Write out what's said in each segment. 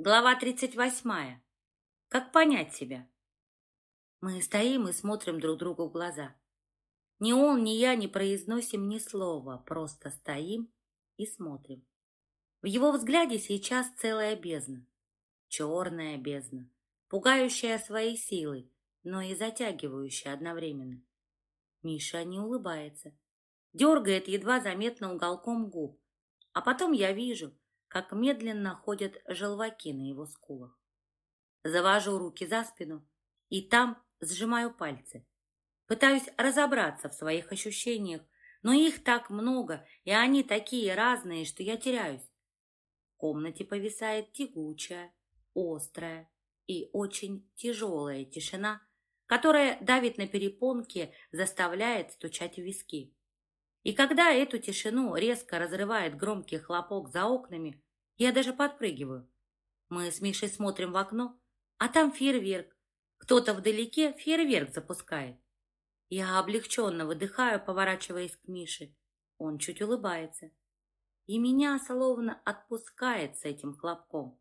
Глава 38. Как понять себя? Мы стоим и смотрим друг другу в глаза. Ни он, ни я не произносим ни слова, просто стоим и смотрим. В его взгляде сейчас целая бездна. Черная бездна, пугающая своей силой, но и затягивающая одновременно. Миша не улыбается, дергает едва заметно уголком губ, а потом я вижу, как медленно ходят желваки на его скулах. Завожу руки за спину и там сжимаю пальцы. Пытаюсь разобраться в своих ощущениях, но их так много, и они такие разные, что я теряюсь. В комнате повисает тягучая, острая и очень тяжелая тишина, которая давит на перепонки, заставляет стучать в виски. И когда эту тишину резко разрывает громкий хлопок за окнами, я даже подпрыгиваю. Мы с Мишей смотрим в окно, а там фейерверк. Кто-то вдалеке фейерверк запускает. Я облегченно выдыхаю, поворачиваясь к Мише. Он чуть улыбается. И меня словно отпускает с этим хлопком.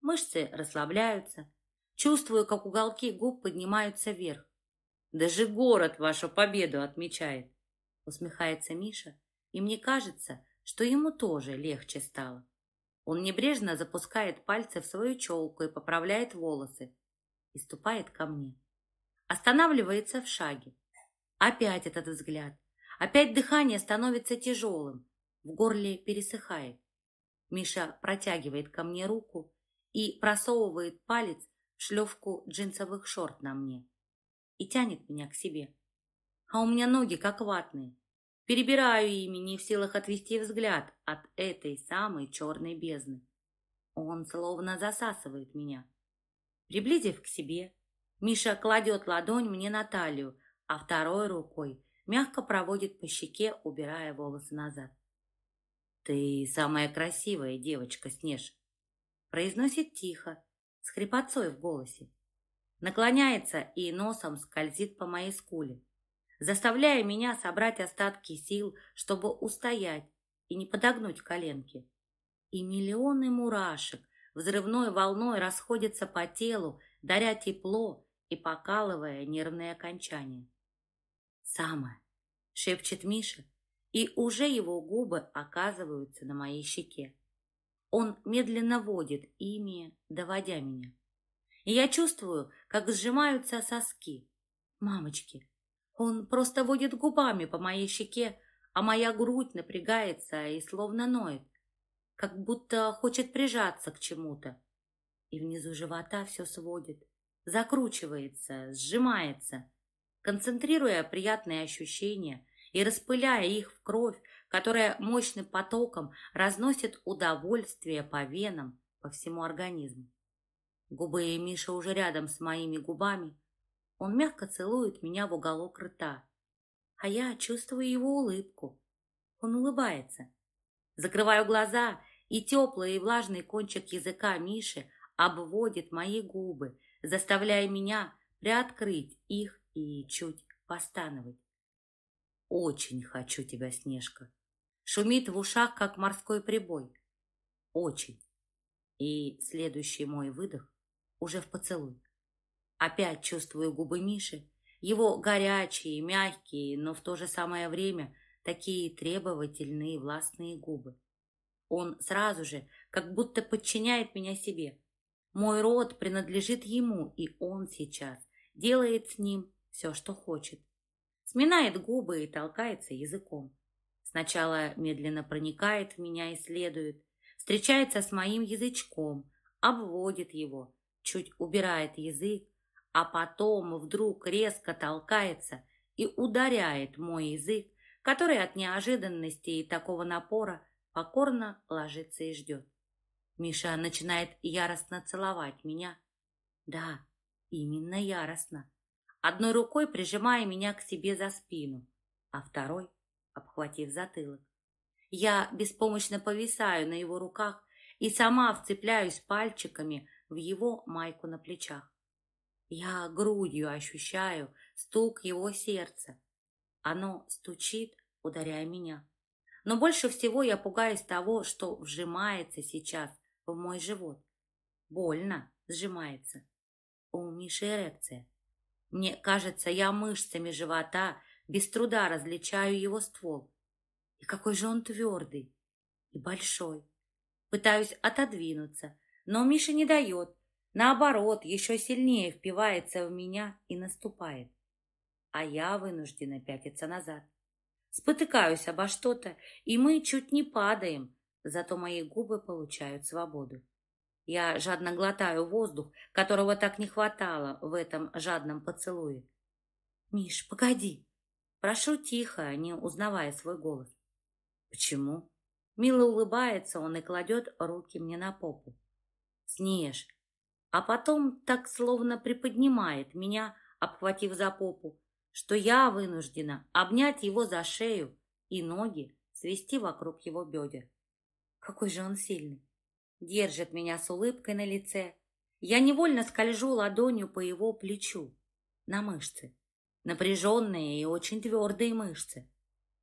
Мышцы расслабляются. Чувствую, как уголки губ поднимаются вверх. Даже город вашу победу отмечает усмехается Миша, и мне кажется, что ему тоже легче стало. Он небрежно запускает пальцы в свою челку и поправляет волосы. И ступает ко мне. Останавливается в шаге. Опять этот взгляд. Опять дыхание становится тяжелым. В горле пересыхает. Миша протягивает ко мне руку и просовывает палец в шлевку джинсовых шорт на мне. И тянет меня к себе а у меня ноги как ватные. Перебираю ими, не в силах отвести взгляд от этой самой черной бездны. Он словно засасывает меня. Приблизив к себе, Миша кладет ладонь мне на талию, а второй рукой мягко проводит по щеке, убирая волосы назад. «Ты самая красивая девочка, Снеж!» Произносит тихо, с хрипотцой в голосе. Наклоняется и носом скользит по моей скуле заставляя меня собрать остатки сил, чтобы устоять и не подогнуть коленки. И миллионы мурашек взрывной волной расходятся по телу, даря тепло и покалывая нервные окончания. «Самое!» — шепчет Миша, и уже его губы оказываются на моей щеке. Он медленно водит ими, доводя меня. И я чувствую, как сжимаются соски. Мамочки, он просто водит губами по моей щеке, а моя грудь напрягается и словно ноет, как будто хочет прижаться к чему-то. И внизу живота все сводит, закручивается, сжимается, концентрируя приятные ощущения и распыляя их в кровь, которая мощным потоком разносит удовольствие по венам, по всему организму. Губы Миши уже рядом с моими губами, он мягко целует меня в уголок рта, а я чувствую его улыбку. Он улыбается. Закрываю глаза, и теплый и влажный кончик языка Миши обводит мои губы, заставляя меня приоткрыть их и чуть постановать. Очень хочу тебя, Снежка. Шумит в ушах, как морской прибой. Очень. И следующий мой выдох уже в поцелуй. Опять чувствую губы Миши, его горячие, мягкие, но в то же самое время такие требовательные властные губы. Он сразу же как будто подчиняет меня себе. Мой род принадлежит ему, и он сейчас делает с ним все, что хочет. Сминает губы и толкается языком. Сначала медленно проникает в меня, исследует, встречается с моим язычком, обводит его, чуть убирает язык, а потом вдруг резко толкается и ударяет мой язык, который от неожиданности и такого напора покорно ложится и ждет. Миша начинает яростно целовать меня. Да, именно яростно. Одной рукой прижимая меня к себе за спину, а второй обхватив затылок. Я беспомощно повисаю на его руках и сама вцепляюсь пальчиками в его майку на плечах. Я грудью ощущаю стук его сердца. Оно стучит, ударяя меня. Но больше всего я пугаюсь того, что вжимается сейчас в мой живот. Больно, сжимается. У Миши эрекция. Мне кажется, я мышцами живота без труда различаю его ствол. И какой же он твердый и большой. Пытаюсь отодвинуться, но Миша не дает. Наоборот, еще сильнее впивается в меня и наступает. А я вынуждена пятиться назад. Спотыкаюсь обо что-то, и мы чуть не падаем, зато мои губы получают свободу. Я жадно глотаю воздух, которого так не хватало в этом жадном поцелуе. «Миш, погоди!» Прошу тихо, не узнавая свой голос. «Почему?» Мило улыбается он и кладет руки мне на попу. «Снеж!» А потом так словно приподнимает меня, обхватив за попу, что я вынуждена обнять его за шею и ноги свести вокруг его бедер. Какой же он сильный! Держит меня с улыбкой на лице. Я невольно скольжу ладонью по его плечу, на мышцы. Напряженные и очень твердые мышцы.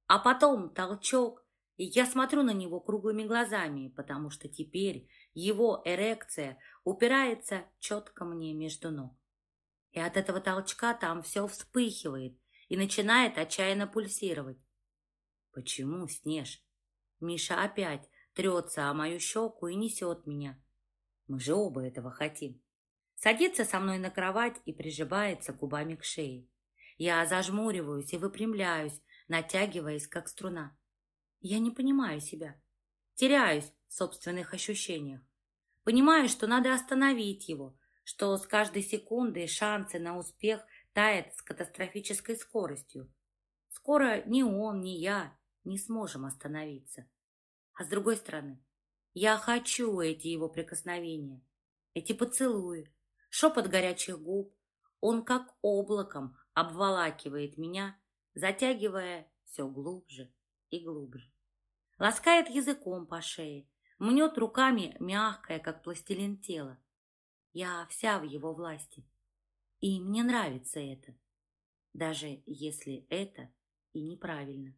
А потом толчок, и я смотрю на него круглыми глазами, потому что теперь его эрекция упирается четко мне между ног. И от этого толчка там все вспыхивает и начинает отчаянно пульсировать. Почему, Снеж? Миша опять трется о мою щеку и несет меня. Мы же оба этого хотим. Садится со мной на кровать и прижимается губами к шее. Я зажмуриваюсь и выпрямляюсь, натягиваясь, как струна. Я не понимаю себя. Теряюсь собственных ощущениях. Понимаю, что надо остановить его, что с каждой секундой шансы на успех тают с катастрофической скоростью. Скоро ни он, ни я не сможем остановиться. А с другой стороны, я хочу эти его прикосновения, эти поцелуи, шепот горячих губ. Он как облаком обволакивает меня, затягивая все глубже и глубже. Ласкает языком по шее, мнет руками мягкое, как пластилин тело. Я вся в его власти. И мне нравится это, даже если это и неправильно.